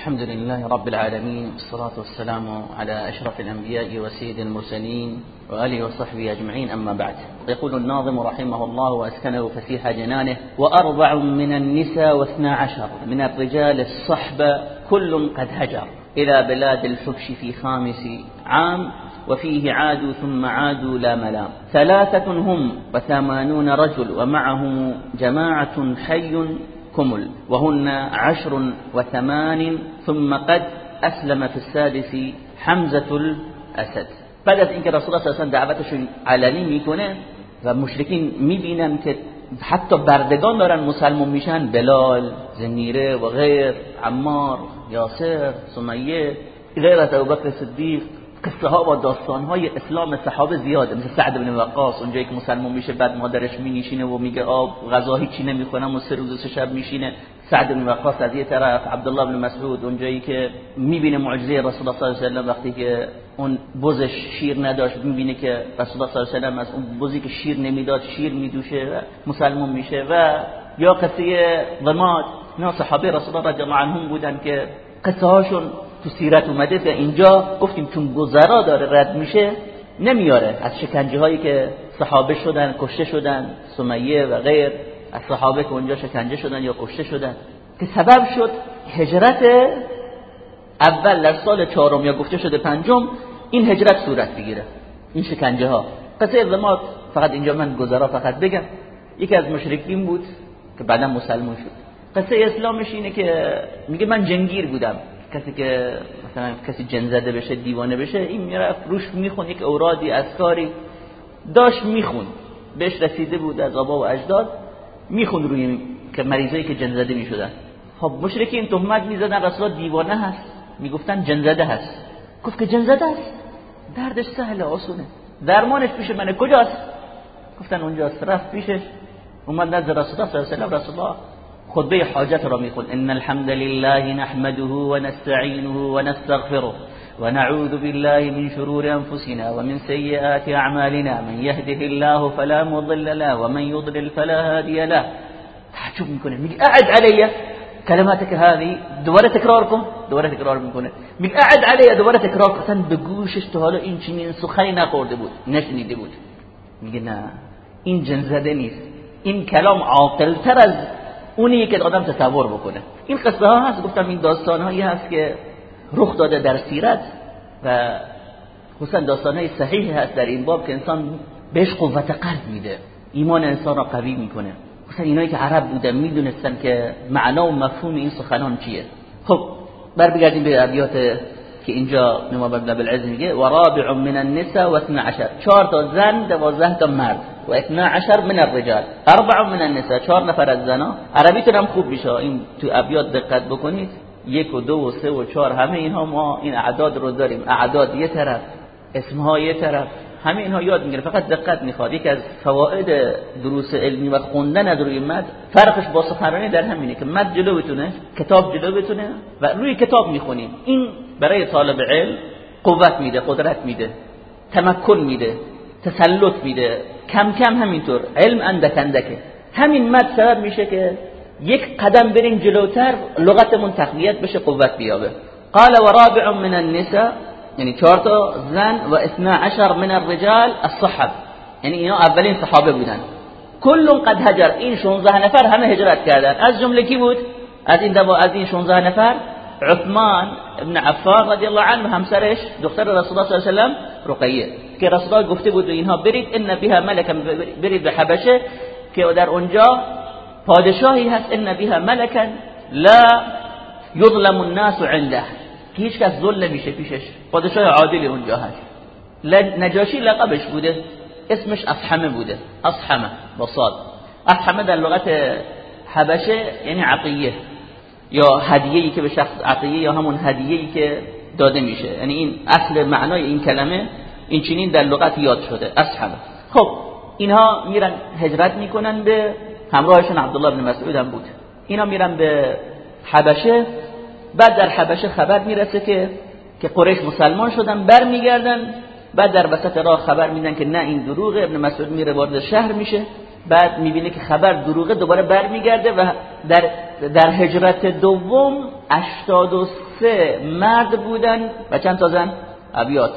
الحمد لله رب العالمين والصلاة والسلام على أشرف الأنبياء وسيد المرسلين وآله وصحبه أجمعين أما بعد. يقول الناظم رحمه الله وأسكنه فسيح جنانه وأربع من النساء واثنا عشر من الرجال الصحبة كل قد هجر إلى بلاد الحبش في خامس عام وفيه عادوا ثم عادوا لا ملام ثلاثة هم وثمانون رجل ومعهم جماعة حي كمل وهن عشر وثمان ثم قد اسلم في السادس حمزة الاسد بعد از اینکه رسول الله صلی دعوتشون علنی می‌کنه و مشرکین می‌بینن که حتی بردگان دارن مسلمان میشن بلال زنیره و غیر عمار یاسر سمیه غیر از ابوبکر صدیق قصه ها و داستان های اسلام صحابه زیاده. مثل سعد بن وقاص اونجایی که مسلمان میشه بعد مادرش می نشینه و میگه آب غذا هیچی نمی‌خونم و سه روز سه شب میشینه. سعد بن وقاص از یه طرف عبدالله بن مسعود اونجایی که می‌بینه معجزه رسول الله صلی الله علیه و وقتی که اون بزش شیر نداشت می‌بینه که رسول الله صلی الله علیه و از اون بزی که شیر نمی‌داد شیر میدوشه و مسلمان میشه. و یا قصه ضماد نه صحابه رسول الله رضی الله عنهم بودن که قصه هاشون تو سیرت اومده و اینجا گفتیم چون گذرا داره رد میشه نمیاره. از شکنجه هایی که صحابه شدن کشته شدن سمیه و غیر از صحابه که اونجا شکنجه شدن یا کشته شدن. که سبب شد هجرت اول در سال چهارم یا گفته شده پنجم این هجرت صورت بگیره. این شکنجه ها قصه زمات فقط اینجا من گذرا فقط بگم. یکی از مشرکین بود که بعدا مسلمان شد. قصه اسلامش اینه که میگه من جنگیر بودم. کسی که مثلا کسی جن زده بشه دیوانه بشه این می‌رفت روش میخون یک اورادی کاری داشت میخون. بهش رسیده بود از آبا و اجداد میخون روی که مریضایی که جن زده می‌شدن. خب مشرکین تهمت می‌زدن رسول دیوانه هست. می‌گفتن جن زده هست. گفت که جن زده است. دردش سهله آسونه. درمانش پیش منه کجاست؟ گفتن اونجاست. رفت پیشش. اومد نزد رسول الله صلی الله علیه و رسول الله خطبه حاجت را میخون إن الحمد لله نحمده ونستعينه ونستغفره ونعوذ بالله من شرور أنفسنا ومن سيئات أعمالنا. من يهده الله فلا مضل له ومن يضلل فلا هادي له. تعجب میکنه میگه اعد علی کلماتك هذه دوباره تکرار کن دوباره تکرار میکنه میگه اعد علی دوباره تکرار کن به گوشش تو حالا این چنین سخنی نخورده بود نشنیده بود میگه نه این جنزده نیست این کلام عاقلتر از اونی که آدم تصور بکنه. این قصه ها هست. گفتم این داستان هایی هست که رخ داده در سیرت و خصوصا داستان های صحیح هست در این باب که انسان بهش قوت قلب میده. ایمان انسان را قوی می‌کنه. خصوصا اینایی که عرب بودن می‌دونستن که معنا و مفهوم این سخنان چیه. خب بر بگردیم به ابیات که اینجا نماب ابن بالعز میگه و رابع من النساء و 12 چهار تا زن دوازده تا مرد. و 12 من الرجال. اربع من النساء. چهار نفر از زنا عربیتون هم خوب میشه. این تو ابیات دقت بکنید. یک و دو و سه و چهار همه اینها ما این اعداد رو داریم. اعداد یه طرف اسمها یه طرف. همه اینها یاد می‌گیره. فقط دقت می‌خواد. یکی از فواید دروس علمی و خوندن از روی مد فرقش با سخنرانی در همینه که مد جلو بتونه کتاب جلو بتونه و روی کتاب می‌خونیم. این برای طالب علم قوت میده قدرت میده تمکن میده تسلط میده. کم کم همینطور. علم اندک اندکه همین مد سبب میشه که یک قدم بریم جلوتر لغتمون تقویت بشه قوت بیابه. قال و رابع من النساء یعنی چهار تا زن و اثنا عشر من الرجال الصحب. یعنی اینا اولین صحابه بودن. کل قد هجر. این 16 نفر همه هجرت کردن. از جمله کی بود؟ از این دو از این 16 نفر؟ عثمان ابن عفان رضی الله عنه همسرش دختر رسول الله صلی الله علیه و رقیه. که رسول الله گفته بود اینها برید ان بها ملکا برید به حبشه که در اونجا پادشاهی هست ان بها ملکا لا یظلم الناس عنده. که هیچ کس ظلم نمیشه پیشش. پادشاه عادلی اونجا هست. نجاشی لقبش بوده اسمش اصحمه بوده. اصحمه با صاد در لغت حبشه یعنی عقیه یا هدیه‌ای که به شخص عقیه یا همون هدیه‌ای که داده میشه. یعنی این اصل معنای این کلمه این چنین در لغت یاد شده. اصحمه. خب اینها میرن هجرت می‌کنن به همراهشون عبدالله بن مسعود هم بود. اینا میرن به حبشه. بعد در حبشه خبر می‌رسه که که قریش مسلمان شدن برمیگردن. بعد در وسط راه خبر میدن که نه این دروغه ابن مسعود میره وارد شهر میشه. بعد می‌بینه که خبر دروغه دوباره برمیگرده و در در هجرت دوم 83 مرد بودن و چند تا زن؟ ابیات.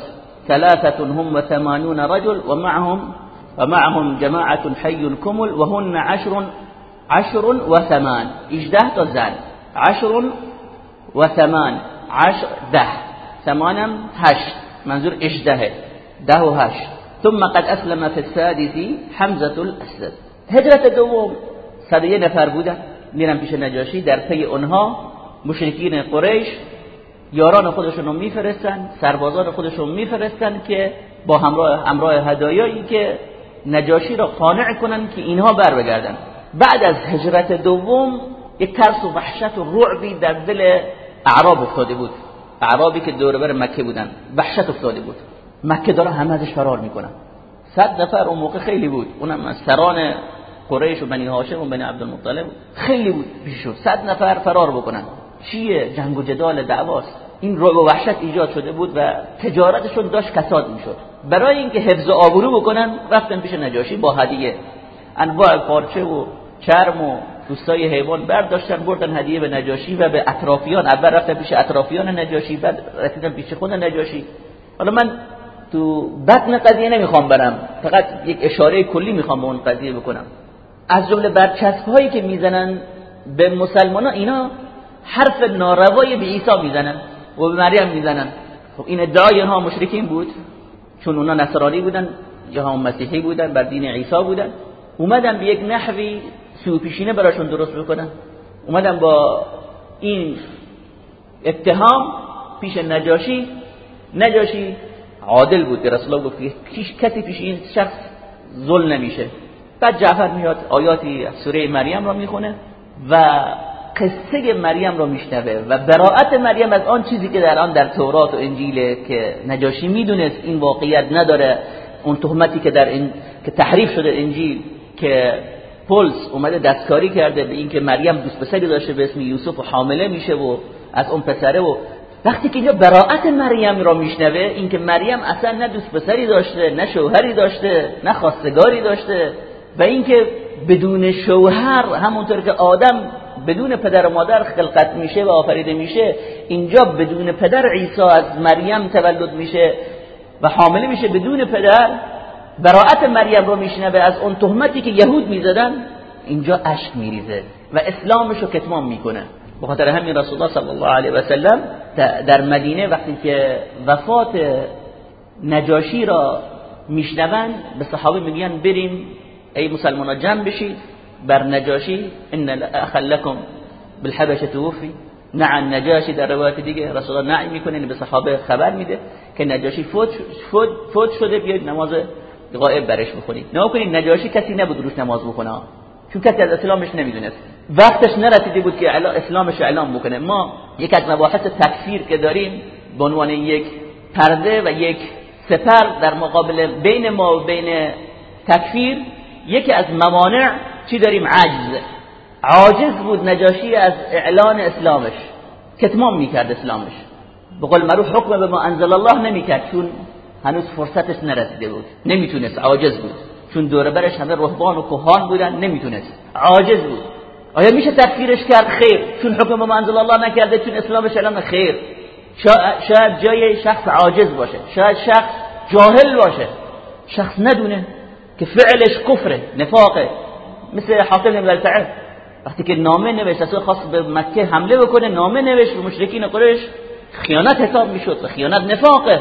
ثلاثه هم و ثمانون رجل و معهم و معهم جماعه حي كمل و هن عشر عشر و ثمان. 18 تا زن. عشر و ثمان. عشر ده. ثمانم هشت. منظور اشده ده و هشت. ثم قد اسلم في السادس حمزه الاسد هجرت دوم. صد نفر بودن میرن پیش نجاشی. در پی اونها مشرکین قریش یاران خودشون رو میفرستن سربازان خودشون میفرستن که با همراه همراه هدایایی که نجاشی را قانع کنن که اینها بر بگردن. بعد از هجرت دوم یک ترس و وحشت و رعبی در دل اعراب افتاده بود. اعرابی که دور بر مکه بودن. وحشت افتاده بود. مکه داره همه ازش فرار می‌کنن صد نفر اون موقع خیلی بود. اونم از سران قریش و بنی هاشم و بنی عبدالمطلب خیلی بود پیششون صد نفر فرار بکنن. چیه؟ جنگ و جدال دعواست. این رعب و وحشت ایجاد شده بود و تجارتشون داشت کساد می‌شد. برای اینکه حفظ آبرو بکنن رفتن پیش نجاشی با هدیه. انواع پارچه و چرم و دوستای حیوان برداشتن بردن هدیه به نجاشی و به اطرافیان. اول رفتن پیش اطرافیان نجاشی بعد رسیدن پیش خود نجاشی. حالا من تو بطن قضیه نمی‌خوام برم. فقط یک اشاره کلی می‌خوام به اون قضیه بکنم. از جمله برچسب هایی که می‌زنن به مسلمان ها اینا حرف ناروای به عیسی می‌زنن و به مریم می‌زنن. خب این ادعای ها مشرکین بود چون اونا نصرانی بودن یا هم مسیحی بودن بر دین عیسی بودن. اومدن به یک نحوی سوپیشینه براشون درست بکنن. اومدن با این اتهام پیش نجاشی. نجاشی عادل بود رسول الله گفت پیش کسی پیش این شخص ظلم نمیشه. بعد جعفر میاد آیاتی سوره مریم را می‌خونه و قصه مریم را میشنوه و براعت مریم از آن چیزی که در آن در تورات و انجیل که نجاشی می‌دونست این واقعیت نداره. اون تهمتی که در این که تحریف شده انجیل که پولس اومده دستکاری کرده به اینکه مریم دوست پسری داشته به اسم یوسف و حامله میشه و از اون پسره و وقتی که اینجا براعت مریم را میشنوه اینکه مریم اصلا نه دوست پسری داشته نه شوهری داشته نه خواستگاری داشته و اینکه بدون شوهر همونطور که آدم بدون پدر و مادر خلقت میشه و آفریده میشه اینجا بدون پدر عیسی از مریم تولد میشه و حامله میشه بدون پدر. براعت مریم رو میشنوه از اون تهمتی که یهود می‌زدن اینجا اشک میریزه و اسلامش رو کتمان می‌کنه. به خاطر همین رسول الله صلی الله علیه و سلم در مدینه وقتی که وفات نجاشی را میشنون به صحابه میگن بریم ای مسلمان جمع بشید بر نجاشی ان اخ لكم بالحبشه توفی. نع نجاشی در روایت دیگه رسول الله نعی می‌کنه به صحابه خبر میده که نجاشی فوت, فوت, فوت شده بیاید نماز غائب برش بخونید نه کنید نجاشی کسی نبود روش نماز بخونه. چون کسی از اسلامش نمی‌دونست. وقتش نرسیده بود که اسلامش اعلام بکنه. ما یک از مباحث تکفیر که داریم به عنوان یک پرده و یک سپر در مقابل بین ما و بین تکفیر یکی از موانع چی داریم؟ عجز عاجز بود نجاشی از اعلان اسلامش. کتمان می‌کرد اسلامش. به قول معروف حکم به ما انزل الله نمی‌کرد. چون هنوز فرصتش نرسیده بود. نمی‌تونست عاجز بود. چون دور برش همه رهبان و کهان بودن نمی‌تونست. عاجز بود. آیا میشه تکفیرش کرد؟ خیر. چون حکم ما انزل الله نکرده چون اسلامش اعلان خیر. شاید جای شخص عاجز باشه. شاید شخص جاهل باشه. شخص ندونه که فعلش کفره نفاقه. مثل حاطب بن وقتی که نامه نوشت اصلا خواست به مکه حمله بکنه نامه نوشت مشرکین قریش خیانت حساب می‌شد خیانت نفاقه.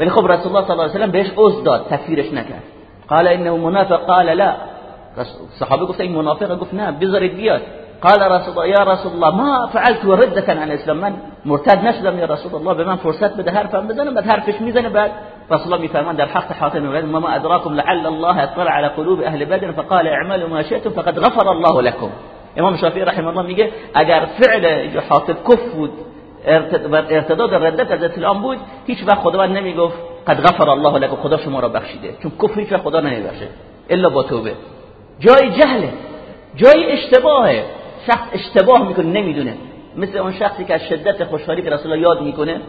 ولی خب رسول الله صلی الله علیه و سلم بهش عذر داد تکفیرش نکرد. قال انه منافق؟ قال لا. صحابه گفت این منافقه گفت نه بذارید بیاد. قال رسول الله یا رسول الله ما فعلت وردك عن الاسلام. من مرتد نشدم یا رسول الله به من فرصت بده حرفم بزنم بعد حرفش میزنه. بعد رسول الله میفرمان در حق حاتم بن ما ادراكم لعل الله اطلع على قلوب أهل بدر. فقال اعملوا ما شئتم فقد غفر الله لكم. امام شافعی رحمه الله میگه اگر فعل حاطب کف بود ارتداد ردت از اسلام بود هیچ وقت خداوند نمی‌گفت قد غفر الله لكم خدا شما را بخشیده. چون کفر هیچ خدا نمیبخشه الا با توبه. جای جهله جای اشتباهه. شخص اشتباه می‌کنه نمی‌دونه. مثل اون شخصی که از شدت خوشحالی که رسول الله یاد می‌کنه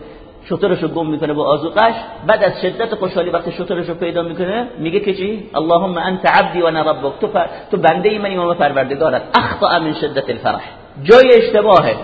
شطرشو گم می‌کنه با آزوقش بعد از شدت خوشحالی وقتی شطرشو پیدا می‌کنه میگه که چی؟ اللهم انت عبدی و انا ربک. تو, تو بنده منی و من پروردگارت. اخطا من شدت الفرح. جای اشتباهه.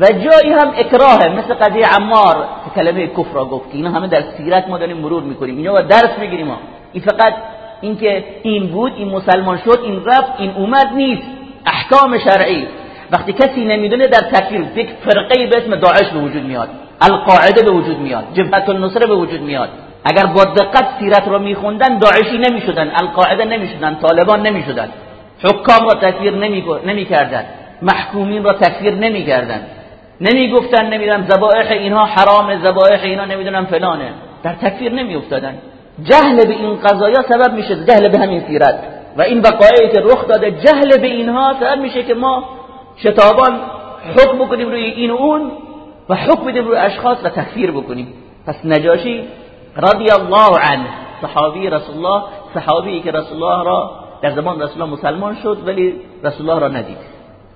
و جایی هم اکراهه مثل قضیه عمار که کلمه کفر را گفت اینا همه در سیرت ما داریم مرور می‌کنیم. اینا با درس بگیریم ما. این فقط اینکه این بود این مسلمان شد این رفت این اومد نیست. احکام شرعی. وقتی کسی نمی‌دونه در تکفیر یک فرقه به اسم داعش به وجود میاد القاعده به وجود میاد جبهت النصره به وجود میاد. اگر با دقت سیرت رو میخوندن داعشی نمی‌شدن القاعده نمی‌شدن طالبان نمی‌شدن. حکام را تکفیر نمی‌کردن. محکومین را تکفیر نمی‌کردن. نمی‌گفتن نمی‌دونم ذبائح اینها حرام ذبائح اینا نمی‌دونم فلانه. در تکفیر نمیافتادن. جهل به این قضایا سبب میشه جهل به همین سیرت. و این بقایایی که رخ داده جهل به اینها سبب میشه که ما شتابان حکم بکنیم روی این و اون و حکم بدیم روی اشخاص و تکفیر بکنیم. پس نجاشی رضی الله عنه صحابی رسول الله صحابی که رسول الله را در زمان رسول الله مسلمان شد ولی رسول الله را ندید.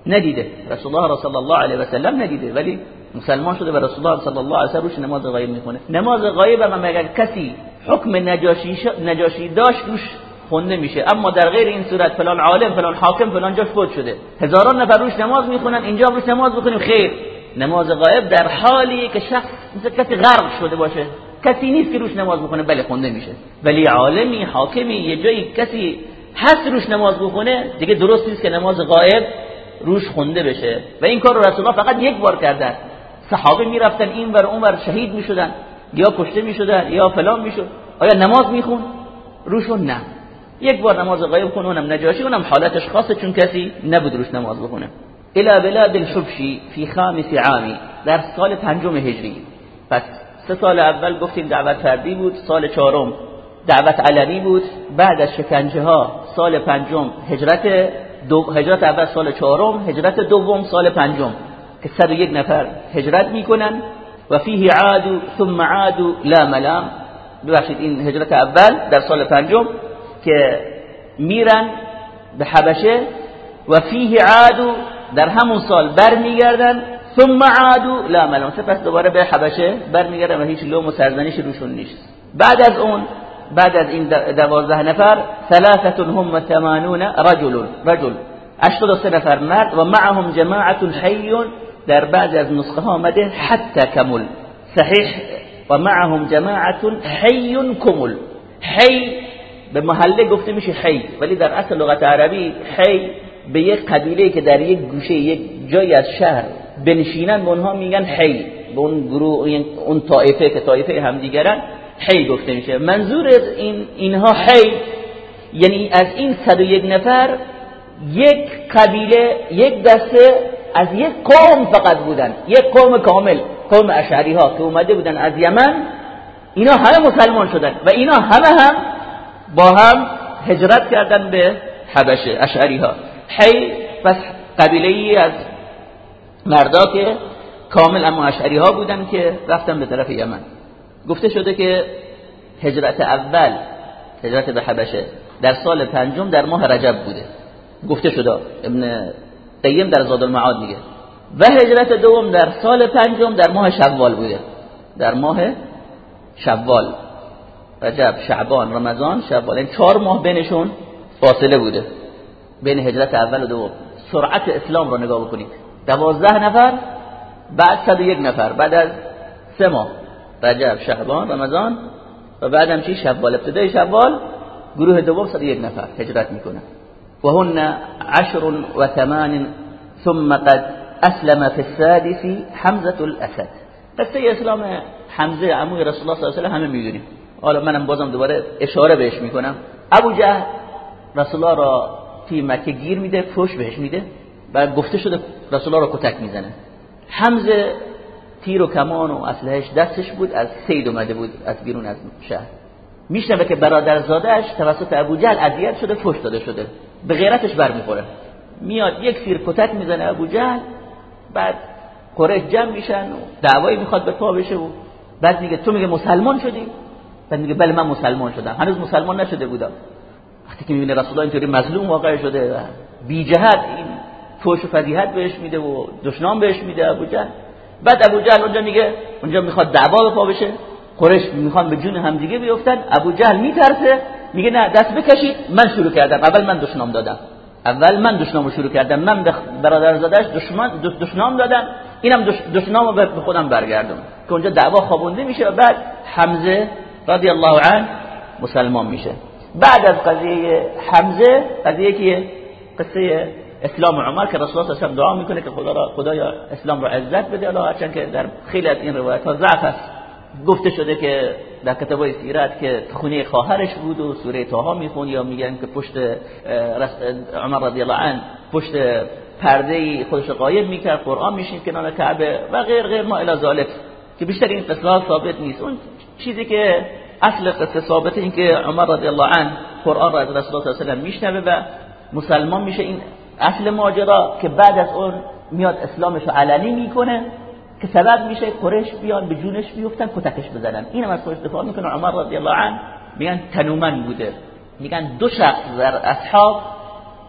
ندیده. رسول الله صلی الله علیه و سلم ندیده. ولی مسلمان شده و رسول الله صلی الله علیه و سلم روش نماز غایب می‌کنه نماز غایب هم اگر کسی حکم نجاشی, نجاشی داشت روش خونده میشه. اما در غیر این صورت فلان عالم فلان حاکم فلان جاش فوت شده. هزاران نفر روش نماز می‌خونن اینجا روش نماز بخونیم. خیر. نماز غایب در حالی که شخص مثل کسی غرق شده باشه. کسی نیست که روش نماز بخونه بله خونده میشه. ولی عالمی حاکمی یه جایی کسی هست روش نماز بخونه دیگه درست نیست که نماز غایب روش خونده بشه. و این کار رو رسول الله فقط یک بار کردن. صحابه می‌رفتن این ور اون ور شهید می‌شدن. یا کشته می‌شدن یا فلان می‌شد. آیا نماز میخون؟ روشون نه. یک بار نماز غایب خون اونم نجاشی اونم حالتش خاصه چون کسی نبود روش نماز بخونه. الى بلاد الحبشی فی خامس عامی در سال پنجم هجری. پس سه سال اول گفتیم دعوت فردی بود سال چهارم دعوت علمی بود. بعد از شکنجه ها سال پنجم هجرت دو هجرت اول سال چهارم هجرت دوم سال پنجم. که 101 نفر هجرت می‌کنن. و فیه عادو ثم عادو لا ملام. ببخشید این هجرت اول در سال پنجم که میرن به حبشه. و فیه عادو در همون سال برمیگردن. ثم عادو لا ملام. سپس دوباره به حبشه برمیگردن و هیچ لوم و سرزنش روشون نیست. بعد از اون بعد از این دوازده نفر ثلاثه هم ثمانون رجل. رجل سه نفر مرد و معهم جماعت حی در بعض از نسخه ها آمده حتی کمل. صحیح؟ و معهم جماعت حی کمل. حی به محله گفته میشه حی ولی در اصل لغت عربی حی به یک قبیله که در یک گوشه یک جایی از شهر بنشینن به اونها میگن حی. به اون گروه اون طایفه که طایفه همدیگرن حی گفته میشه منظور این اینها حی یعنی از این 101 نفر یک قبیله یک دسته از یک قوم فقط بودن. یک قوم کامل قوم اشعری ها که اومده بودن از یمن. اینا همه مسلمان شدن و اینا همه هم با هم هجرت کردن به حبشه اشعری ها حی پس قبیله ای از مردا که کامل اما اشعری ها بودن که رفتن به طرف یمن. گفته شده که هجرت اول هجرت به حبشه در سال پنجم در ماه رجب بوده. گفته شده ابن قیم در زاد المعاد میگه. و هجرت دوم در سال پنجم در ماه شوال بوده. در ماه شوال رجب شعبان رمضان شوال این چهار ماه بینشون فاصله بوده. بین هجرت اول و دوم. سرعت اسلام رو نگاه بکنید. دوازده نفر بعد صد یک نفر. بعد از سه ماه. رجب شعبان رمضان و بعدم چی؟ شوال. ابتدای شوال گروه دوم صد یک نفر هجرت می‌کنه. و هن عشر و ثمان ثم قد اسلم في السادس حمزه الاسد. قصه اسلام حمزه عموی رسول الله صلی الله علیه و همه می‌دونیم. حالا منم بازم دوباره اشاره بهش می‌کنم. ابو جهل رسول الله را توی مکه گیر میده فوش بهش میده و گفته شده رسول الله را کتک می‌زنه. حمزه تیر و کمان و اسلحهش دستش بود از سید اومده بود از بیرون از شهر. میشنوه که برادرزادهش توسط ابو جهل اذیت شده فوش داده شده. به غیرتش برمیخوره. میاد یک سیر کتک می‌زنه ابو جهل بعد قریش جمع میشن و دعوایی می‌خواد به پا بشه و بعد میگه تو میگه مسلمان شدی؟ بعد میگه بله من مسلمان شدم. هنوز مسلمان نشده بودم. وقتی که می‌بینه رسول الله اینطوری مظلوم واقع شده بی جهت این فوش و فضیحت بهش میده و دشنام بهش میده ابو جهل بعد ابو جهل اونجا میگه اونجا می‌خواد دعوا به پا بشه. قریش می‌خوان به جون همدیگه بیفتن. ابو جهل میترسه. میگه نه دست بکشید. من شروع کردم. اول من دشنام دادم. اول من دشنامو شروع کردم. من به برادر زادش دشمن دشنام دادم. اینم دشنامو به خودم برگردم. که اونجا دعوا خوابونده میشه و بعد حمزه رضی الله عنه مسلمان میشه. بعد از قضیه حمزه قضیه که قصه اسلام عمر که رسول الله صلی دعا می‌کنه که خدا را خدایا اسلام را عزت بده الله هرچند که در خیلی از این روایت ها ضعف است. گفته شده که در کتاب سیرت که خونه خواهرش بود و سوره تاها میخون یا میگن که پشت عمر رضی الله عنه پشت پرده خودش قایب می‌کرد قرآن میشین کنار کعبه و غیر غیر ما الی ذالک که بیشتر این قصه ثابت نیست. اون چیزی که اصل قصه ثابت این که عمر رضی الله عنه قرآن را از رسول الله صلی الله علیه و میشنوه و مسلمان میشه. این اصل ماجرا که بعد از اون میاد اسلامش رو علنی می‌کنه که سبب میشه قریش بیان به جونش بیفتن کتکش بزنن. اینم از خودش دفاع می‌کنه. عمر رضی الله عنه میگن تنومن بوده. میگن دو شخص در اصحاب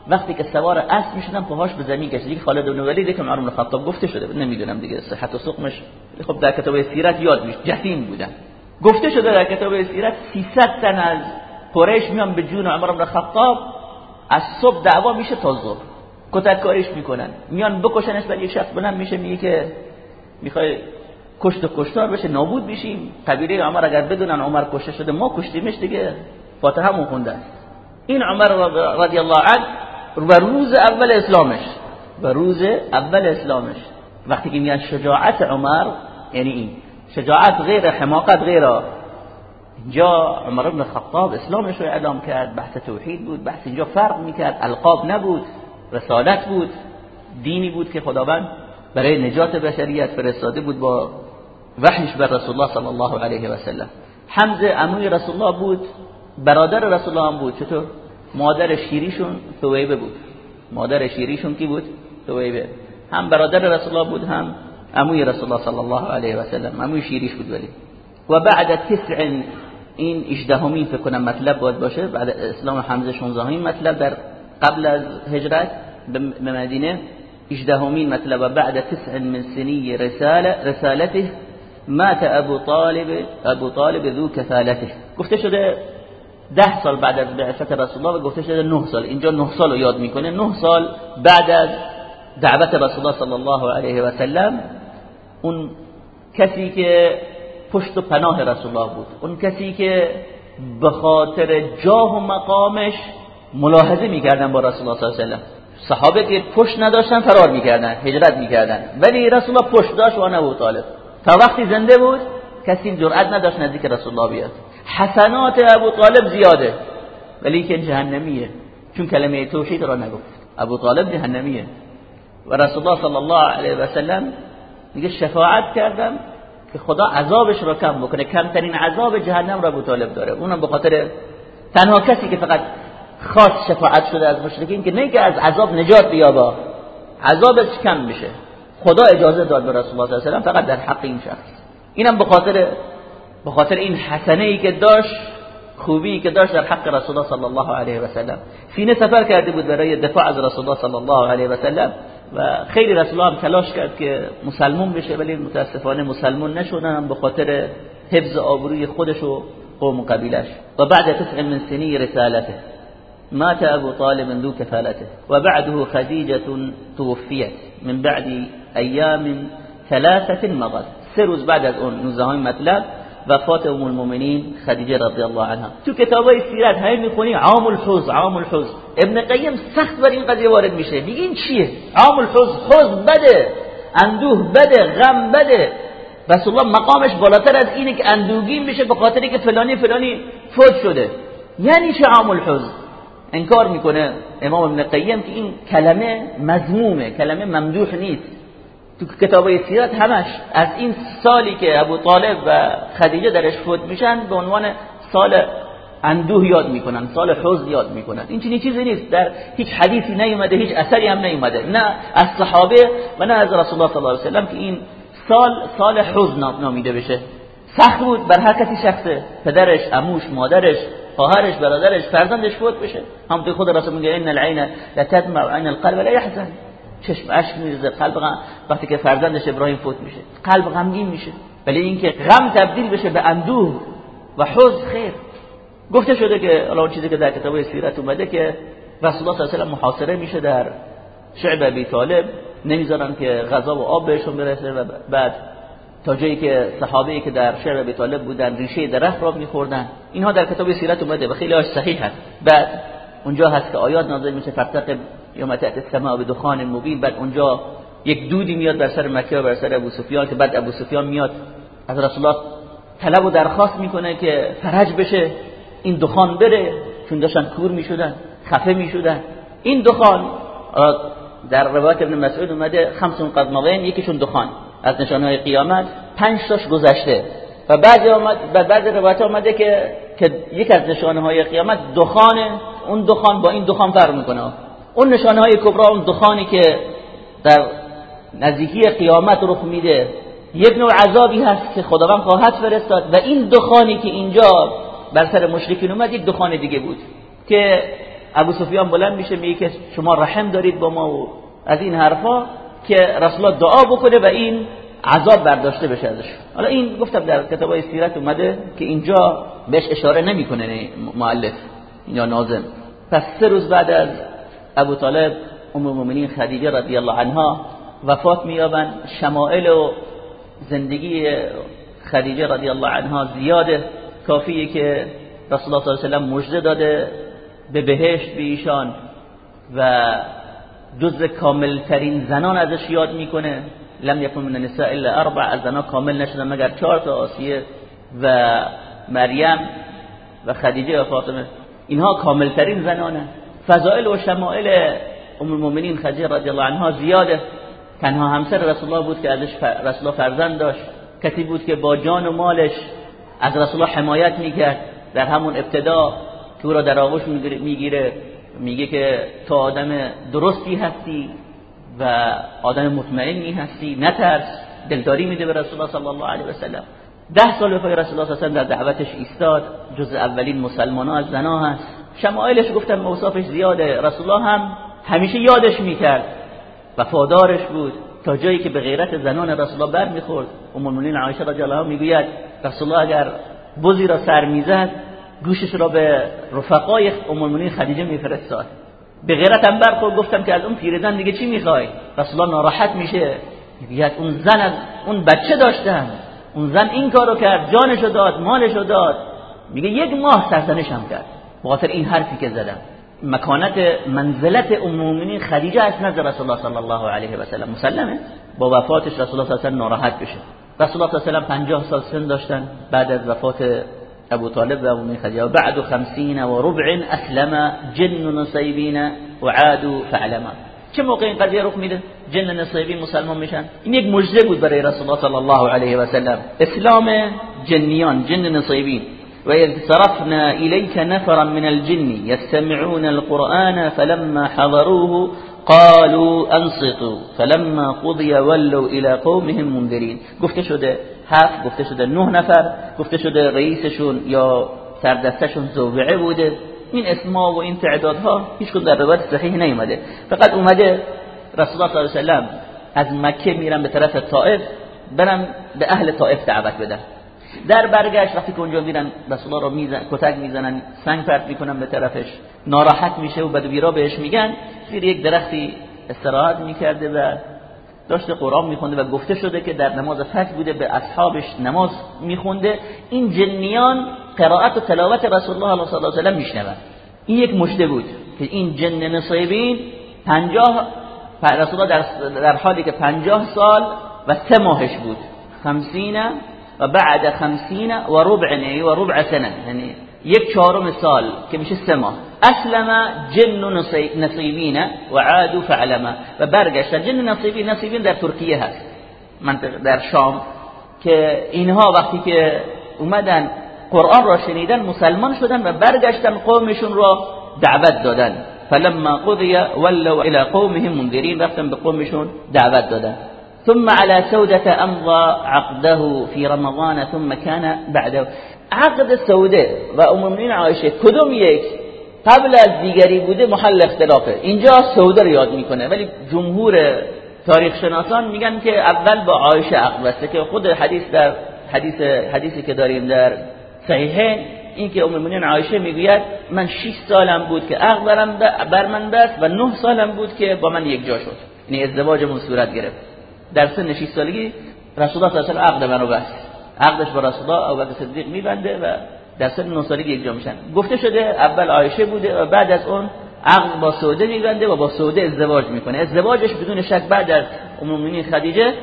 وقتی که سوار اسب می‌شدن پاهاش به زمین کشید یک خالد بن ولید که بن خطاب گفته شده نمی‌دونم دیگه صحت و سقمش. خب در کتاب سیرت یاد میشه جسیم بودن. گفته شده در کتاب سیرت 300 تن از قریش میان به جون عمر بن خطاب. از صبح دعوا میشه تا ظهر. کتک کاریش می‌کنن. میان بکشنش ولی یک شخص بلند میشه میگه که می‌خوای کشت و کشتار بشه نابود بشیم قبیله عمر اگر بدونن عمر کشته شده ما کشتیمش دیگه. فاتحه همون خونده این عمر رضی الله عنه و روز اول اسلامش. و روز اول اسلامش. وقتی که میگن شجاعت عمر یعنی این. شجاعت غیر حماقت غیر. اینجا عمر بن خطاب اسلامش رو اعلام کرد بحث توحید بود بحث اینجا فرق می‌کرد القاب نبود. رسالت بود دینی بود که خداوند برای نجات بشریت فرستاده بود با وحیش بر رسول الله صلی الله علیه و سلم. حمزه عموی رسول الله بود برادر رسول الله هم بود. چطور؟ مادر شیریشون ثویبه بود. مادر شیریشون کی بود؟ ثویبه هم برادر رسول الله بود هم عموی رسول الله صلی الله علیه و سلم. عموی شیریش بود ولی. و بعد تسع این اجدهمین فکر کنم مطلب باید باشه. بعد اسلام حمزه 16 مطلب در قبل از هجرت به مدینه اجدهمین مطلب و بعد تسع من سنی رساله رسالته مات ابو طالب ابو طالب ذو کفالته. گفته شده ده سال بعد از بعثت رسول الله گفته شده نه سال. اینجا نه سال رو یاد می‌کنه. نه سال بعد از دعوت رسول الله صلی الله علیه و سلم اون کسی که پشت و پناه رسول الله بود اون کسی که به خاطر جاه و مقامش ملاحظه می‌کردن با رسول الله صلی الله علیه و صحابه که پشت نداشتن فرار می‌کردن هجرت می‌کردن. ولی رسول الله پشت داشت و ابو طالب. تا وقتی زنده بود کسی جرأت نداشت نزدیک رسول الله بیاد. حسنات ابو طالب زیاده. ولی که جهنمیه. چون کلمه توحید را نگفت. ابو طالب جهنمیه. و رسول الله صلی الله علیه و سلم میگه شفاعت کردم که خدا عذابش را کم بکنه. کمترین عذاب جهنم را ابو طالب داره. اونم به خاطر تنها کسی که فقط خاص شفاعت شده از مشرکین که نه از عذاب نجات بیابا عذابش کم میشه؟ خدا اجازه داد به رسول الله صلی فقط در حق این شخص. اینم به خاطر به خاطر این حسنه ای که داشت خوبی که داشت در حق رسول الله صلی الله علیه و سلم. سینه سفر کرده بود برای دفاع از رسول الله صلی الله علیه و سلم و خیلی رسول الله تلاش کرد که مسلمون بشه ولی متاسفانه مسلمون نشدن به خاطر حفظ آبروی خودش و قوم قبیلش و بعد تسع من سنی رسالته. مات أبو طالب ذو كفالته وبعده خديجة توفيت من بعد أيام ثلاثة مضت. سروز بعد از اون مطلب وفات ام المؤمنین خدیجه رضی الله عنها. تو کتابای سیرت همین میخونی عام الحوز عام الحوز ابن قیم سخت بر قضیه وارد میشه. میگه این عام الحوز حوز بده اندوه بده غم بده. رسول الله مقامش بالاتر از اینه که اندوگین بشه به خاطری که فلانی فلانی فوت شده. یعنی چه عام الحوز انکار می‌کنه امام ابن قیم که این کلمه مذمومه کلمه ممدوح نیست. تو کتابای سیرت همش از این سالی که ابو طالب و خدیجه درش فوت میشن به عنوان سال اندوه یاد می‌کنن سال حزن یاد می‌کنن. این چنین چیزی نیست. در هیچ حدیثی نیومده هیچ اثری هم نیومده. نه از صحابه و نه از رسول الله صلی الله علیه و که این سال سال حزن نامیده بشه. سخت بود بر هر کسی شخصه. پدرش اموش مادرش خواهرش برادرش فرزندش فوت بشه. هم به خود رسول میگه ان العین لا تدمع و ان القلب لا يحزن چشم اشک میریزه قلب غم. وقتی که فرزندش ابراهیم فوت میشه قلب غمگین میشه. ولی اینکه غم تبدیل بشه به اندوه و حزن خیر. گفته شده که الان چیزی که در کتاب سیرت اومده که رسول الله صلی الله علیه و محاصره میشه در شعب ابی طالب. نمی‌ذارن که غذا و آب بهشون برسه و بعد جایی که صحابه که در شعب ابی طالب بودن ریشه درخت را میخوردن. اینها در کتاب سیرت اومده و خیلی هاش صحیح هست. بعد اونجا هست که آیات نازل میشه فرتقب یوم تأتی السماء بدخان مبین. بعد اونجا یک دودی میاد بر سر مکه و بر سر ابو سفیان که بعد ابو سفیان میاد. از رسول الله طلب و درخواست می‌کنه که فرج بشه این دخان بره. چون داشتن کور می‌شدن خفه می‌شدن. این دخان در روایت ابن مسعود اومده خمسون قدماغین یکیشون دخان. از نشانهای قیامت پنج تاش گذشته. و بعضی آمد بعضی روایت آمده که که یک از نشانه های قیامت دخان اون دخان با این دخان فرق می‌کنه. اون نشانه های کبرا اون دخانی که در نزدیکی قیامت رخ میده. یک نوع عذابی هست که خداوند خواهد فرستاد. و این دخانی که اینجا بر سر مشرکین اومد یک دخان دیگه بود. که ابو سفیان بلند میشه میگه که شما رحم دارید با ما و از این حرفا. که رسول دعا بکنه و این عذاب برداشته بشه ازش. حالا این گفتم در کتابای سیرت اومده که اینجا بهش اشاره نمی‌کنه مؤلف یا ناظم. پس سه روز بعد از ابو طالب ام المؤمنین خدیجه رضی الله عنها وفات مییابند. شمائل و زندگی خدیجه رضی الله عنها زیاده. کافیه که رسول الله صلی الله علیه و مژده داده به بهشت به ایشان و جز کامل ترین زنان ازش یاد می‌کنه. لم یکن من النساء الا اربع. از زنان کامل نشدن مگر چهار تا؟ آسیه و مریم و خدیجه و فاطمه. اینها کامل ترین زنانه. فضائل و شمائل ام المؤمنین خدیجه رضی الله عنها زیاده. تنها همسر رسول الله بود که ازش رسول الله فرزند داشت. کسی بود که با جان و مالش از رسول الله حمایت می‌کرد. در همون ابتدا که او را در آغوش می‌گیره. میگه که تو آدم درستی هستی و آدم مطمئنی هستی نترس دلداری میده به رسول الله صلی الله علیه و سلم. ده سال به رسول الله صلی الله علیه و در دعوتش ایستاد جز اولین مسلمان ها از زنا هست. شمایلش گفتم اوصافش زیاده رسول الله هم همیشه یادش می‌کرد. وفادارش بود. تا جایی که به غیرت زنان رسول الله بر می‌خورد ام المؤمنین عایشه رضی الله عنها می‌گوید رسول الله اگر بزی را سر می‌زد گوشش را به رفقای ام المؤمنین خدیجه میفرستاد. به غیرت هم برخورد گفتم که از اون پیرزن دیگه چی می‌خوای؟ رسول الله ناراحت میشه. میگه اون زن از اون بچه داشتن. اون زن این کارو کرد جانشو داد مالشو داد. میگه یک ماه سرزنشم کرد. بخاطر این حرفی که زدم. مکانت منزلت ام خدیجه از نظر رسول الله صلی الله علیه و سلم مسلمه. با وفاتش رسول الله صلی الله علیه و ناراحت بشه. رسول الله صلی الله علیه و 50 سال سن داشتن. بعد از وفات أبو طالب و ام خدیجه و بعد 50 و ربع أسلم جن نصیبین و عادوا فعلما چه موقع این قضیه رخ میده جن نصیبین مسلمان میشن این یک مجزه بود برای رسول الله صلی الله علیه و سلم إسلام جنیان جن نصیبین وإذ صرفنا إليك نفرا من الجن. يستمعون القرآن فلما حضروه قالوا أنصتوا. فلما قضي ولوا إلى قومهم منذرين. گفته شده هفت گفته شده نه نفر گفته شده رئیسشون یا سردستشون زوبعه بوده. این اسما و این تعدادها هیچ در روایت صحیح نیومده. فقط اومده رسول الله صلی الله علیه و از مکه میرن به طرف طائف برن به اهل طائف دعوت بدن. در برگشت وقتی که اونجا میرن رسول الله رو میزن کتک می‌زنن سنگ پرت می‌کنن به طرفش. ناراحت میشه و بدویرا بهش میگن. زیر یک درختی استراحت می‌کرده و داشته قرآن میخونده و گفته شده که در نماز فجر بوده به اصحابش نماز میخونده. این جنیان قرائت و تلاوت رسول الله صلی الله علیه و میشنون این یک مشته بود که این جن نصیبین پنجاه رسول الله در, حالی که پنجاه سال و سه ماهش بود. خمسین و بعد خمسین و ربع یعنی و ربع سنه. یعنی یک چهارم سال که میشه سه ماه. اسلم جن نصیبین و عادوا فعلما و برگشتن جن نصیبین نصیبین در ترکیه هست. منطقه در شام. که اینها وقتی که اومدن قرآن را شنیدن مسلمان شدن و برگشتن قومشون را دعوت دادن. فلما قضی ولوا الى قومهم منذرین رفتن به قومشون دعوت دادن. ثم على سودة أمضى عقده في رمضان ثم كان بعده. عقد سوده و ام عایشه کدوم یک؟ قبل از دیگری بوده محل اختلافه. اینجا سوده رو یاد می‌کنه. ولی جمهور تاریخ شناسان میگن که اول با عایشه عقد بسته که خود حدیث در حدیث حدیثی که داریم در صحیحه اینکه ام المؤمنین عایشه می‌گوید من 6 سالم بود که عقد بر من بست و 9 سالم بود که با من یک جا شد. یعنی ازدواجمون صورت گرفت. در سن 6 سالگی رسول الله صلی الله عقد منو بست. عقدش با رسول الله ابوبکر صدیق میبنده و در سن 9 سالگی یک جا میشن. گفته شده اول عایشه بوده و بعد از اون عقد با سوده میبنده و با سوده ازدواج می‌کنه. ازدواجش بدون شک بعد از ام خدیجه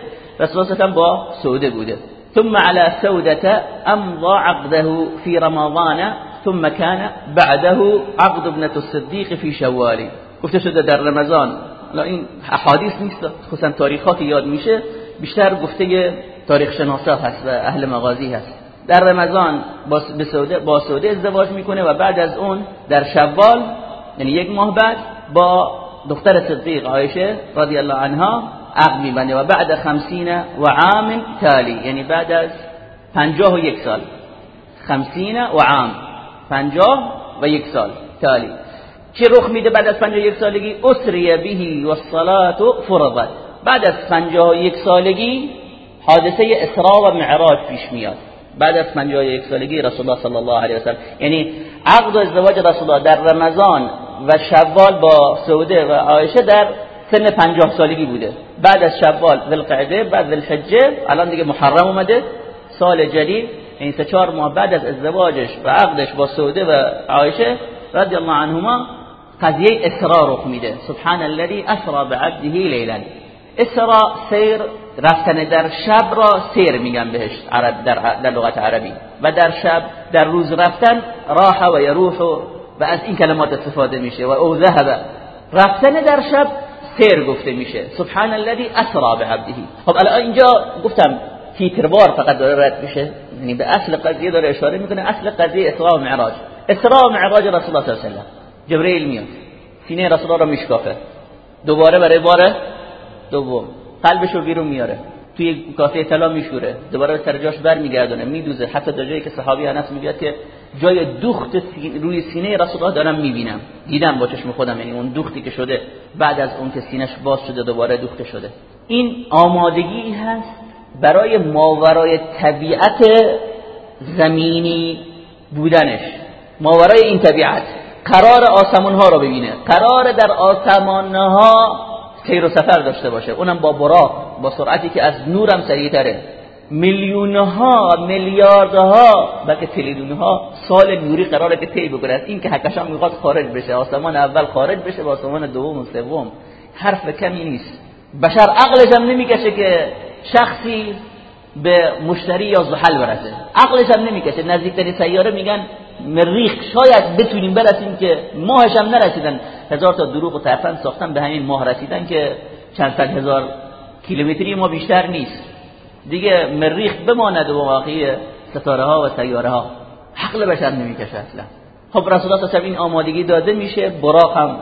رسول الله با سوده بوده. ثم على سودة أمضى عقده في رمضان ثم كان بعده عقد ابنة الصديق في شوال. گفته شده در رمضان. این احادیث نیست خصوصا تاریخات یاد میشه. بیشتر گفته تاریخ شناسا هست و اهل مغازی هست. در رمضان با سوده, با سوده ازدواج می‌کنه و بعد از اون در شوال یعنی یک ماه بعد با دختر صدیق عایشه رضی الله عنها عقد میبنده و بعد خمسین و عام تالی یعنی بعد از پنجاه و یک سال. خمسین و عام پنجاه و یک سال تالی. چه رخ میده بعد از پنجاه و یک سالگی؟ اسری بهی و صلات فرضت. بعد از پنجاه و یک سالگی حادثه اسراء و معراج پیش میاد. بعد از پنجاه و یک سالگی رسول الله صلی الله علیه و سلم یعنی عقد و ازدواج رسول الله در رمضان و شوال با سوده و عایشه در سن پنجاه سالگی بوده. بعد از شوال ذوالقعده بعد ذوالحجه الان دیگه محرم اومده. سال جدید این سه چهار ماه بعد از ازدواجش و عقدش با سوده و عایشه رضی الله عنهما قضیه اسرا رخ میده. سبحان الذي اسرا بعبده لیلا. اسرا سیر رفتن در شب را سیر میگن بهش در, در لغت عربی. و در شب در روز رفتن راح و یروح و از این کلمات استفاده میشه. و او ذهب. رفتن در شب سیر گفته میشه. سبحان الذي اسرا بعبده خب الان اینجا گفتم تیتروار فقط داره رد میشه. یعنی به اصل قضیه داره اشاره می‌کنه. اصل قضیه اسراء و معراج. اسراء و معراج رسول الله صلی الله علیه و جبرئیل میاد. سینه رسول الله رو میشکافه. دوباره برای بار دوم قلبش رو بیرون میاره توی کاسه طلا میشوره دوباره سر جاش برمیگردونه میدوزه. حتی در جایی که صحابی انس میگه که جای دوخت روی سینه رسول الله دارم می‌بینم. دیدم با چشم خودم یعنی اون دوختی که شده بعد از اون که سینش باز شده دوباره دوخته شده. این آمادگی هست برای ماورای طبیعت زمینی بودنش. ماورای این طبیعت قرار آسمان ها رو ببینه. قرار در آسمان ها سیر و سفر داشته باشه. اونم با براق با سرعتی که از نورم سریعتره. میلیونها میلیاردها بلکه تریلیونها سال نوری قراره که طی بکنه. این که هکشان می‌خواد خارج بشه. آسمان اول خارج بشه با آسمان دوم و سوم. حرف کمی نیست. بشر عقلش هم نمی‌کشه که شخصی به مشتری یا زحل برسه. عقلش هم نمی‌کشه. نزدیکترین سیاره میگن مریخ. شاید بتونیم برسیم که ماهش هم نرسیدن. هزار تا دروغ و ترفند ساختن به همین ماه رسیدن که چند صد هزار کیلومتری ما بیشتر نیست. دیگه مریخ بماند و واقعی ستاره ها و سیاره ها حقل بشر نمی‌کشه اصلا. خب رسول الله صلی این آمادگی داده میشه براق هم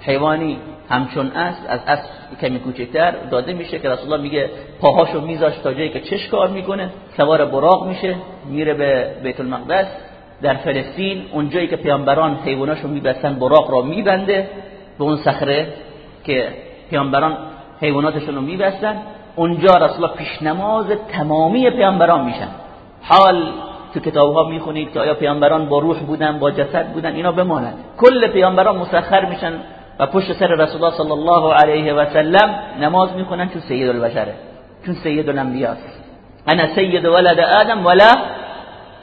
حیوانی همچون است از اسب کمی کوچکتر داده میشه که رسول الله میگه پاهاشو میذاش تا جایی که چش کار می‌کنه. سوار براق میشه میره به بیت المقدس. در فلسطین اونجایی که پیامبران حیواناشو میبستن براق را میبنده به اون صخره که پیامبران حیواناتشون رو میبستن. اونجا رسول الله پیش نماز تمامی پیامبران میشن. حال تو کتاب ها می‌خونید که آیا پیامبران با روح بودن با جسد بودن؟ اینا بماند کل پیامبران مسخر میشن و پشت سر رسول الله صلی الله علیه و سلم نماز می‌خونن چون سید البشره چون سید الانبیاء انا سید ولد آدم ولا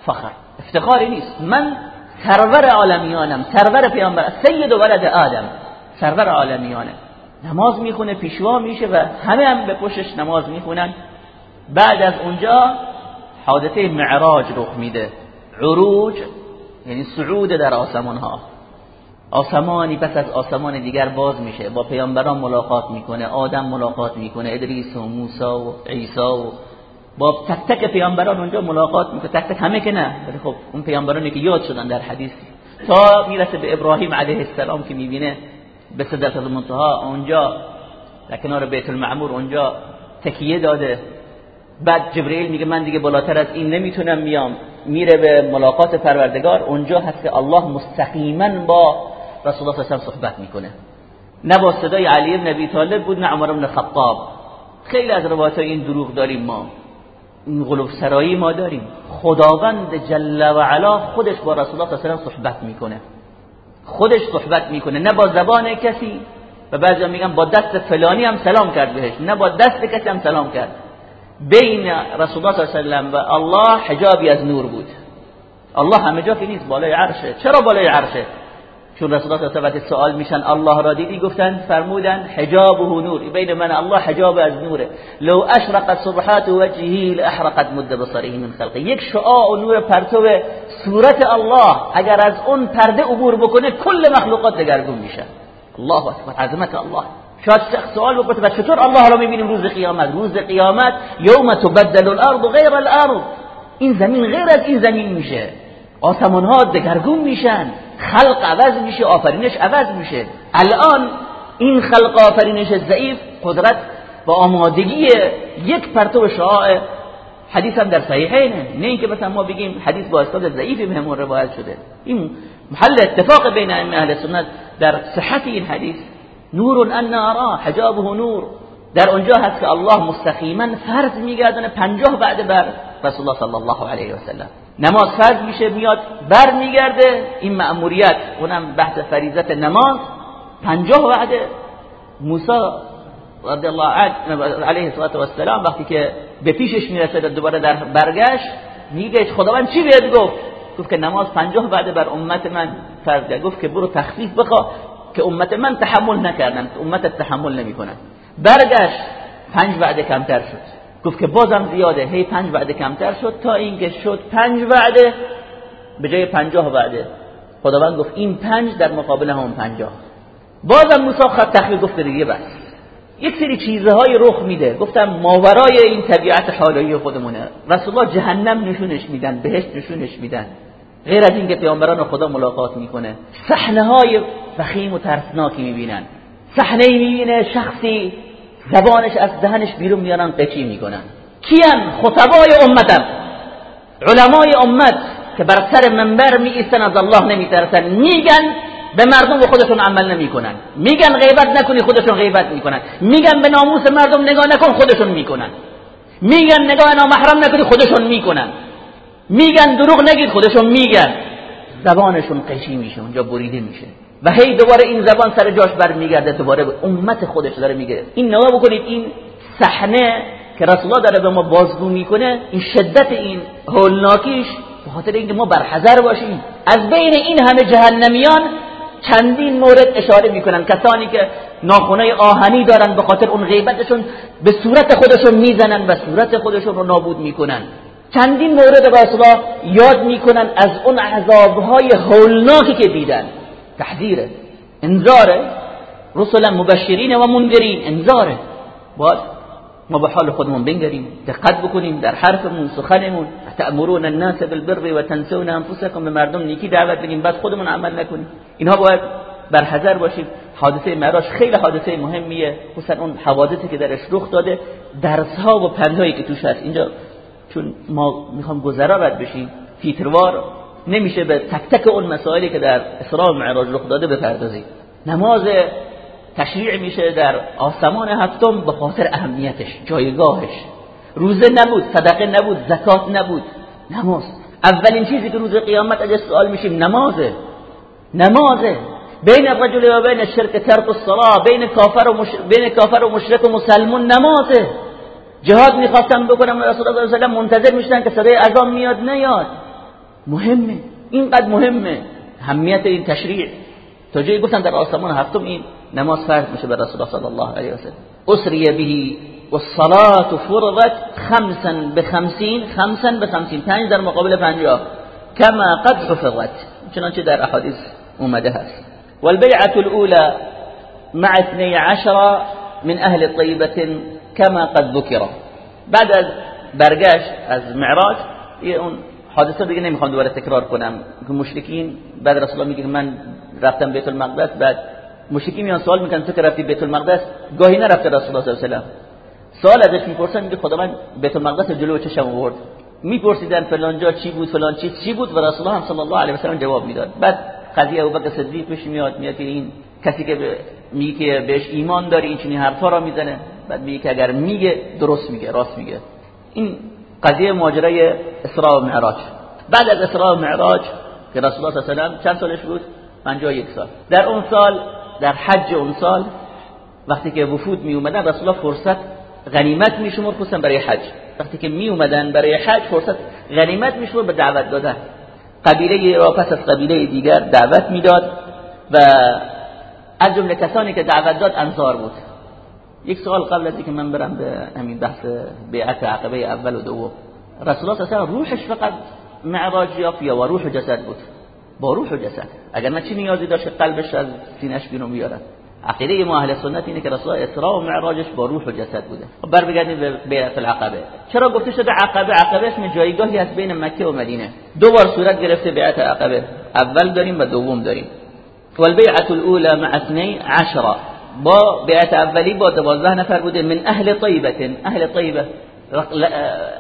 فخر. افتخاری نیست. من سرور عالمیانم. سرور پیامبر. سید ولد آدم. سرور عالمیانه. نماز می‌خونه پیشوا میشه و همه هم به پشتش نماز می‌خونن. بعد از اونجا حادثه معراج رخ میده. عروج یعنی صعود در آسمان ها آسمانی پس از آسمان دیگر باز میشه. با پیامبران ملاقات می‌کنه آدم ملاقات می‌کنه. ادریس و موسی و عیسی و با تک تک پیامبران اونجا ملاقات می‌کنه. تک تک همه که نه. ولی خب اون پیامبرانی که یاد شدن در حدیث تا می‌رسه به ابراهیم علیه السلام که می‌بینه به صدرت المنتها اونجا در کنار بیت المعمور اونجا تکیه داده. بعد جبرئیل میگه من دیگه بالاتر از این نمی‌تونم میام میره به ملاقات پروردگار. اونجا هست که الله مستقیما با رسول الله صلی صحبت می‌کنه. نه با صدای علی بن ابی طالب بود نه عمر بن خطاب. خیلی از روایت این دروغ داریم ما. این غلوب سرایی ما داریم. خداوند جل و علا خودش با رسول الله صلی الله علیه صحبت می‌کنه. خودش صحبت می‌کنه نه با زبان کسی. و بعضی میگن با دست فلانی هم سلام کرد بهش نه با دست کسی هم سلام کرد. بین رسول الله صلی الله و الله حجابی از نور بود. الله همه جا که نیست بالای عرشه. چرا بالای عرشه؟ چون رسول الله صلی سوال میشن الله را دیدی؟ گفتن فرمودن حجابه نور. بین من الله حجاب از نوره. لو اشرقت صبحات وجهه لاحرقت مد بصره من خلقه. یک شعاع و نور پرتو صورت الله. اگر از اون پرده عبور بکنه کل مخلوقات دگرگون میشه الله اکبر عظمت الله. شاید شخص سوال بکنه چطور الله را می‌بینیم روز قیامت؟ روز قیامت یوم تبدل الارض غیر الارض. این زمین غیر از این زمین میشه. آسمان ها دگرگون میشن خلق عوض میشه آفرینش عوض میشه. الان این خلق آفرینش ضعیف قدرت با آمادگی یک پرتو شعاع. حدیث هم در صحیحینه. نه اینکه مثلا ما بگیم حدیث با استاد ضعیفی بهمون روایت شده. این محل اتفاق بین ائمه اهل سنت در صحت این حدیث. نور ان ارا حجابه نور. در اونجا هست که الله مستقیما فرض میگردونه پنجاه بعد بر رسول الله صلی الله علیه و سلم. نماز فرض میشه میاد بر میگرده این مأموریت اونم بحث فریضت نماز. پنجاه بعد موسی رضی الله علیه السلام وقتی که به پیشش می‌رسه دوباره در برگشت میگه خداوند چی بهت گفت؟ گفت که نماز پنجاه بعد بر امت من فرض گفت که برو تخفیف بخوا که امت من تحمل نکردن. امت تحمل نمی‌کنن. برگشت پنج بعد کمتر شد. گفت که بازم زیاده. هی پنج وعده کمتر شد تا اینکه شد پنج وعده. به جای پنجاه وعده. خداوند گفت این پنج در مقابل همون پنجاه. بازم موسی خط تخفیف گفت دیگه بس. یک سری چیزهای رخ میده. گفتم ماورای این طبیعت حالایی خودمونه. رسول الله جهنم نشونش میدن بهشت نشونش میدن. غیر از اینکه پیامبران خدا ملاقات می‌کنه. صحنه های وخیم و ترسناکی می‌بینن. صحنه می‌بینه شخصی زبانش از دهنش بیرون میارن قچی می‌کنن. کیان؟ خطبای امتم. علمای امت که بر سر منبر می از الله نمیترسن. میگن به مردم و خودشون عمل نمی‌کنن. میگن غیبت نکنی خودشون غیبت می‌کنن. میگن به ناموس مردم نگاه نکن خودشون می‌کنن. میگن نگاه نامحرم نکنی خودشون می‌کنن. میگن دروغ نگید خودشون میگن. زبانشون قشی میشه اونجا بریده میشه. و هی دوباره این زبان سر جاش برمیگرده دوباره به امت خودش داره میگه. این نگاه بکنید این صحنه که رسول الله داره به ما بازگو می‌کنه این شدت این هولناکیش به خاطر اینکه ما برحذر باشیم. از بین این همه جهنمیان چندین مورد اشاره می‌کنن. کسانی که ناخونه آهنی دارن به خاطر اون غیبتشون به صورت خودشون می‌زنن و صورت خودشون رو نابود می‌کنن. چندین مورد رسول یاد می‌کنن از اون عذابهای هولناکی که دیدن. تحذیره. انذاره. رسلا مبشرین و منذرین. انذاره. باید ما به حال خودمون بنگریم. دقت بکنیم در حرفمون سخنمون. تأمرون الناس بالبر و تنسون انفسکم. به مردم نیکی دعوت بدیم بعد خودمون عمل نکنیم. اینها باید بر حذر باشیم. حادثه معراج خیلی حادثه مهمیه. خصوصا اون حوادثی که درش رخ داده. درس ها و پندهایی که توش هست. اینجا چون ما می‌خوام گذرا رد بشیم. فیتروار نمیشه به تک تک اون مسائلی که در اسراء معراج رخ داده بپردازیم نماز تشریع میشه در آسمان هفتم به خاطر اهمیتش جایگاهش. روزه نبود صدقه نبود زکات نبود. نماز. اولین چیزی که روز قیامت اگه سوال میشیم نمازه. نمازه. بین الرجل و بین الشرك ترک الصلاه بین کافر و مش... بین کافر و مشرک و مسلمون نمازه. جهاد می‌خواستن بکنم رسول الله صلی الله علیه و منتظر می‌شدن که صدای اذان میاد نیاد. مهمة. اینقدر مهمة. همیت این تشریع تا جایی گفتن در آسمان هفتم این نماز فرض میشه به رسول الله صلی الله علیه و سلم اسری به والصلاة فرضت خمسا بخمسین خمسا بخمسین پنج در مقابل پنجاه. کما قد حفظت. چنانچه در احادیث اومده هست. والبيعة الأولى مع اثني عشر من أهل طيبة كما قد ذكر. بعد از برگشت از معراج اون حادثه دیگه نمی‌خوام دوباره تکرار کنم. که مشرکین بعد رسول الله میگه من رفتم بیت المقدس بعد مشرکین میان سوال می‌کنن تو که رفتی بیت المقدس؟ گاهی نرفته رسول الله صلی الله علیه و سوال ازش می‌پرسن میگه خدا من بیت المقدس جلو چشم آورد. میپرسیدن فلان جا چی بود فلان چیز چی بود؟ و رسول الله صلی الله علیه و سلم جواب می‌داد. بعد قضیه ابوبکر صدیق پیش میاد میاد که این کسی که میگه که بهش ایمان داره این چنین حرفا را می‌زنه. بعد میگه اگر میگه درست میگه راست میگه. این قضیه ماجرای اسراء و معراج. بعد از اسراء و معراج که رسول الله صلی الله چند سالش بود؟ 51 سال. در اون سال در حج اون سال وقتی که وفود می اومدن رسول الله فرصت غنیمت میشمرد خصوصا برای حج. وقتی که می اومدن برای حج فرصت غنیمت میشمرد به دعوت دادن. قبیله را پس از قبیله دیگر دعوت می‌داد و از جمله کسانی که دعوت داد انصار بود. یک سوال قبل از اینکه من برم به همین بحث بیعت عقبه اول و دوم. رسول الله صلی روحش فقط معراج یافت یا و روح و جسد بود؟ با روح و جسد. اگر من چی نیازی داشت قلبش از سینش بیرون بیارد عقیده ما اهل سنت اینه که رسول اسراء و معراجش با روح و جسد بوده. خب برمیگردیم به بیعت العقبه. چرا گفته شده عقبه؟ عقبه اسم جایگاهی از بین مکه و مدینه. دو بار صورت گرفته بیعت عقبه اول داریم و دوم داریم. والبيعه الاولى مع اثنين عشرة. با بیعت اولی با دوازده نفر بوده من أهل طیبة. أهل طیبة.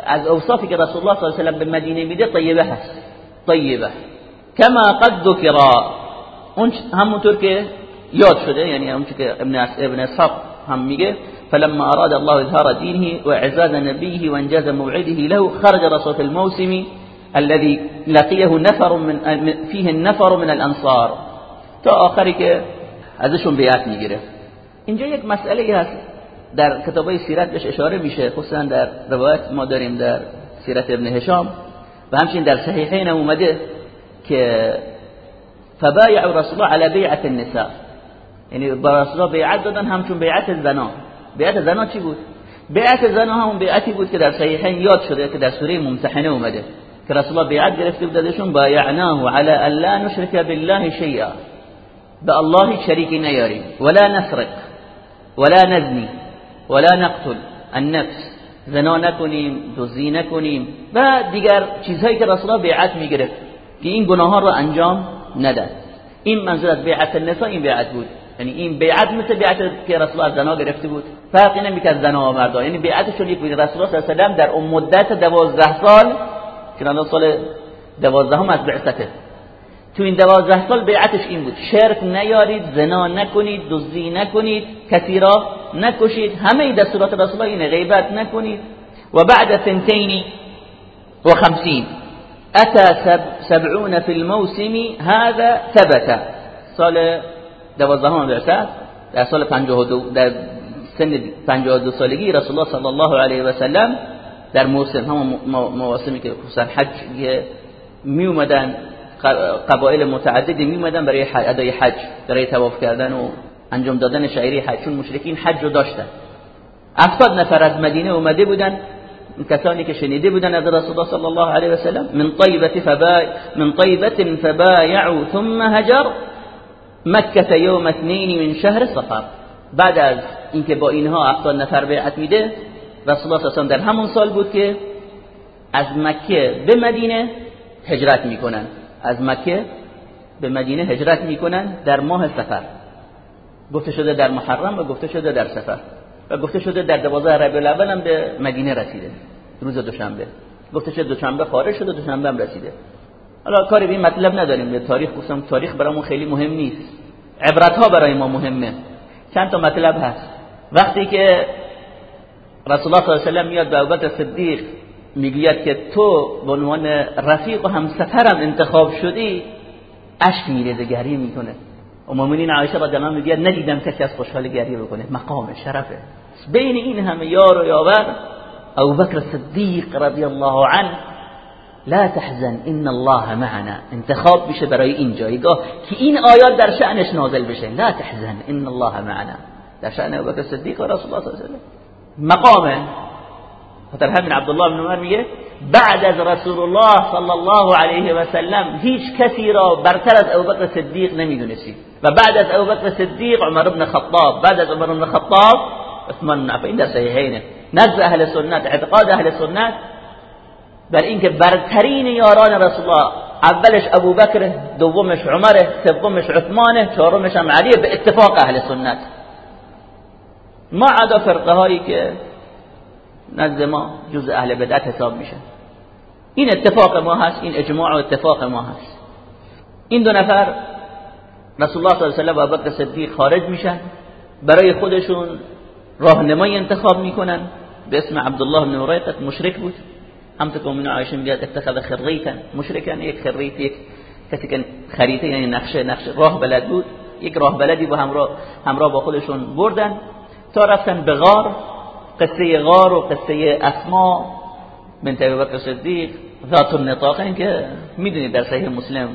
از اوصافی که رسول الله صلی الله علیه و به مدینه میده طیبه هست. طیبه. کما قد ذکر. اون همونطور که یاد شده یعنی اون که ابن ابن اسحاق هم میگه فلما اراد الله اظهار دينه واعزاز نبيه وانجاز موعده له خرج رسول الموسم الذي لقيه نفر من فيه النفر من الانصار. تا آخری که ازشون بیعت میگیره. اینجا یک مسئله هست. در کتابای سیرت بهش اشاره میشه خصوصا در روایت ما داریم در سیرت ابن هشام. و همچنین در صحیحین اومده که فبايع رسول الله على بیعت النساء. یعنی با رسول الله بیعت دادن همچون بیعت زنا. بیعت زنا چی بود؟ بیعت زنا همون بیعتی بود که در صحیحین یاد شده که در سوره ممتحنه اومده. که رسول الله بیعت گرفته بود دادشون بایعناه ان لا نشرك بالله شیئا. به الله شریکی نیاریم. ولا نسرق. ولا نزنی ولا نقتل النفس. زنا نکنیم دزدی نکنیم. و دیگر چیزهایی که رسول الله بیعت می‌گرفت که این ها رو انجام نداد. این منظور از بیعت النساء این بیعت بود. یعنی این بیعت مثل بیعت که رسول الله زنا گرفته بود. فرقی نمی‌کرد زنا و مردا یعنی بیعتشون یک بود. رسول الله صلی در اون مدت 12 سال که سال 12 هم از بعثته. تو این دوازده سال بیعتش این بود. شرک نیارید زنا نکنید دزدی نکنید کسی را نکشید. همه دستورات رسول الله اینه غیبت نکنید. و بعد سنتین و خمسین. اتا سبعون في الموسم هذا ثبت سال دوازدهم بعثت در سال 52 در سن 52 سالگی رسول الله صلی الله علیه و سلم در موسم هم مواسمی که خصوصا حج می قبایل متعددی می اومدن برای ادای حج برای تواف کردن و انجام دادن شعیره حج. چون مشرکین حج رو داشتن. افتاد نفر از مدینه اومده بودن. کسانی که شنیده بودن از رسول الله صلی الله علیه و سلم من طیبه فبا من طیبه فبایعوا ثم هجر مکه یوم اثنین من شهر صفر. بعد از اینکه با اینها افتاد نفر بیعت میده رسول الله صلی در همون سال بود که از مکه به مدینه هجرت می‌کنن. از مکه به مدینه هجرت می‌کنن در ماه سفر. گفته شده در محرم و گفته شده در سفر. و گفته شده در دوازده ربیع الاول هم به مدینه رسیده روز دوشنبه. گفته شده دوشنبه خارج شده دوشنبه هم رسیده. حالا کاری به این مطلب نداریم به تاریخ خصوصا تاریخ برامون خیلی مهم نیست. عبرت ها برای ما مهمه. چند تا مطلب هست. وقتی که رسول الله صلی الله علیه و میاد به ابوبکر صدیق می‌گوید که تو به عنوان رفیق و همسفرم انتخاب شدی اشک میریزه گریه می‌کنه. و مؤمنین عایشه الله عنها میگه ندیدم کسی از خوشحال گریه بکنه. مقام شرفه. بین این همه یار و یاور ابوبکر صدیق رضی الله عنه لا تحزن ان الله معنا. انتخاب بشه برای این جایگاه که این آیات در شأنش نازل بشه. لا تحزن ان الله معنا. در شأن ابوبکر صدیق و رسول الله صلی الله علیه و مقامه. خاطر همین عبدالله بن عمر میگه بعد از رسول الله صلی الله علیه و سلم هیچ کسی را برتر از ابوبکر صدیق نمی‌دونستی. و بعد از ابوبکر صدیق عمر بن خطاب. بعد از عمر بن خطاب عثمان بن عفان. در نزد اهل سنت اعتقاد اهل سنت بر اینکه برترین یاران رسول الله اولش ابوبکر دومش عمر سومش عثمان چهارمش هم علی به اتفاق اهل سنت. ما عدا فرقه هایی که نزد ما جز اهل بدعت حساب میشن این اتفاق ما هست این اجماع و اتفاق ما هست. این دو نفر رسول الله صلی الله علیه و ابوبکر صدیق خارج میشن برای خودشون راهنمایی انتخاب می‌کنن. به اسم عبدالله بن ریقت مشرک بود. همطور که امین عایشه میگه اتخذ خریتا مشرکن. یک خریت یک کسی که خریطه یعنی نقشه نقشه راه بلد بود. یک راه بلدی با همراه همراه با خودشون بردن. تا رفتن به غار قصه غار و قصه اسما بنت ابوبکر صدیق ذات النطاقین که می‌دونید در صحیح مسلم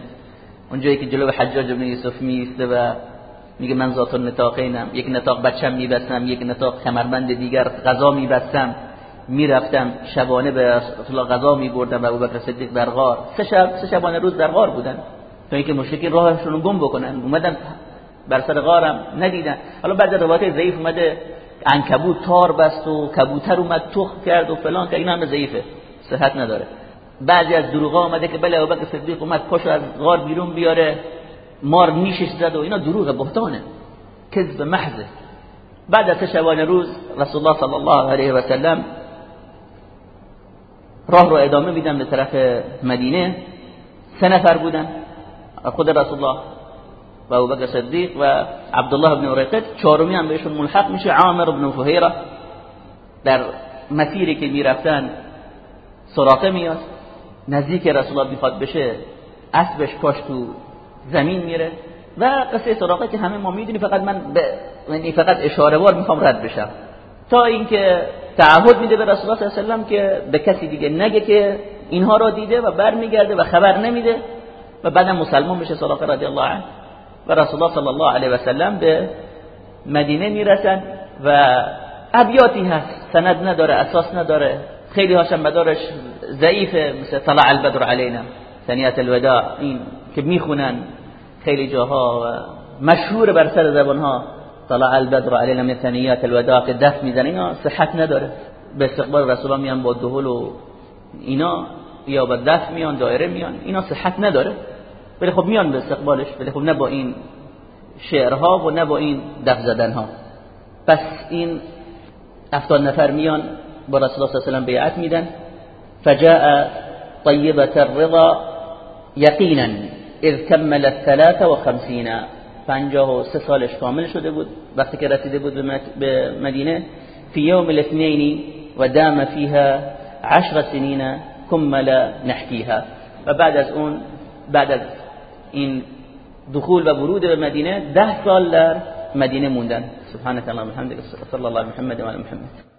اونجایی که جلو حجاج بن یوسف میسته و میگه من ذات النطاقینم یک نطاق بچم میبستم یک نطاق کمربند دیگر غذا میبستم می‌رفتم شبانه به الله غذا میبردم و ابوبکر صدیق در غار. سه شب سه شبانه روز در غار بودن. تا اینکه مشرکین راهشون گم بکنن. اومدن بر سر غارم ندیدن. حالا بعد روایت ضعیف اومده. عنکبوت تار بست و کبوتر اومد تخم کرد و فلان که این هم ضعیفه صحت نداره. بعضی از دروغا اومده که بله ابوبکر صدیق اومد پاشو از غار بیرون بیاره مار نیشش زد و اینا دروغ بهتانه. کذب محضه. بعد از شبانه روز رسول الله صلی الله علیه و سلم راه رو ادامه میدن به طرف مدینه. سه نفر بودن. خود رسول الله و ابوبکر صدیق و عبدالله بن عریقت چهارمی هم بهشون ملحق میشه. عامر بن فهیره در مسیری که می‌رفتن سراقه میاد. نزدیک رسول الله می‌خواد بشه اسبش پاش تو زمین میره و قصه سراقه که همه ما می‌دونی فقط من یعنی فقط اشاره وار می‌خوام رد بشم. تا اینکه تعهد میده به رسول الله صلی الله علیه و که به کسی دیگه نگه که اینها را دیده و برمیگرده و خبر نمیده و بعد مسلمان بشه سراقه رضی الله عنه. و رسول الله صلی الله علیه و سلم به مدینه می‌رسن و ابیاتی هست. سند نداره اساس نداره. خیلی هاشم مدارش ضعیفه مثل طلع البدر علینا ثنیت الوداع این که می‌خونن خیلی جاها و مشهور بر سر زبان ها طلع البدر علینا من ثنیات الوداع که دست میزن اینا صحت نداره. به استقبال رسول الله میان با دهل و اینا یا با دست میان دایره میان اینا صحت نداره. ولی خب میان به استقبالش ولی خب نه با این شعرها و نه با این دف زدنها. پس این افتاد نفر میان با رسول الله صلی الله علیه و بیعت میدن. فجاء طیبه الرضا یقینا اذ کمل الثلاث پنجاه و سه سالش کامل شده بود. وقتی که رسیده بود به مدینه فی یوم الاثنین و دام فیها عشر سنین کمل نحکیها. و بعد از اون بعد از این دخول و ورود به مدینه ده سال در مدینه موندن. سبحانك اللهم وبحمدك صلی الله محمد و محمد.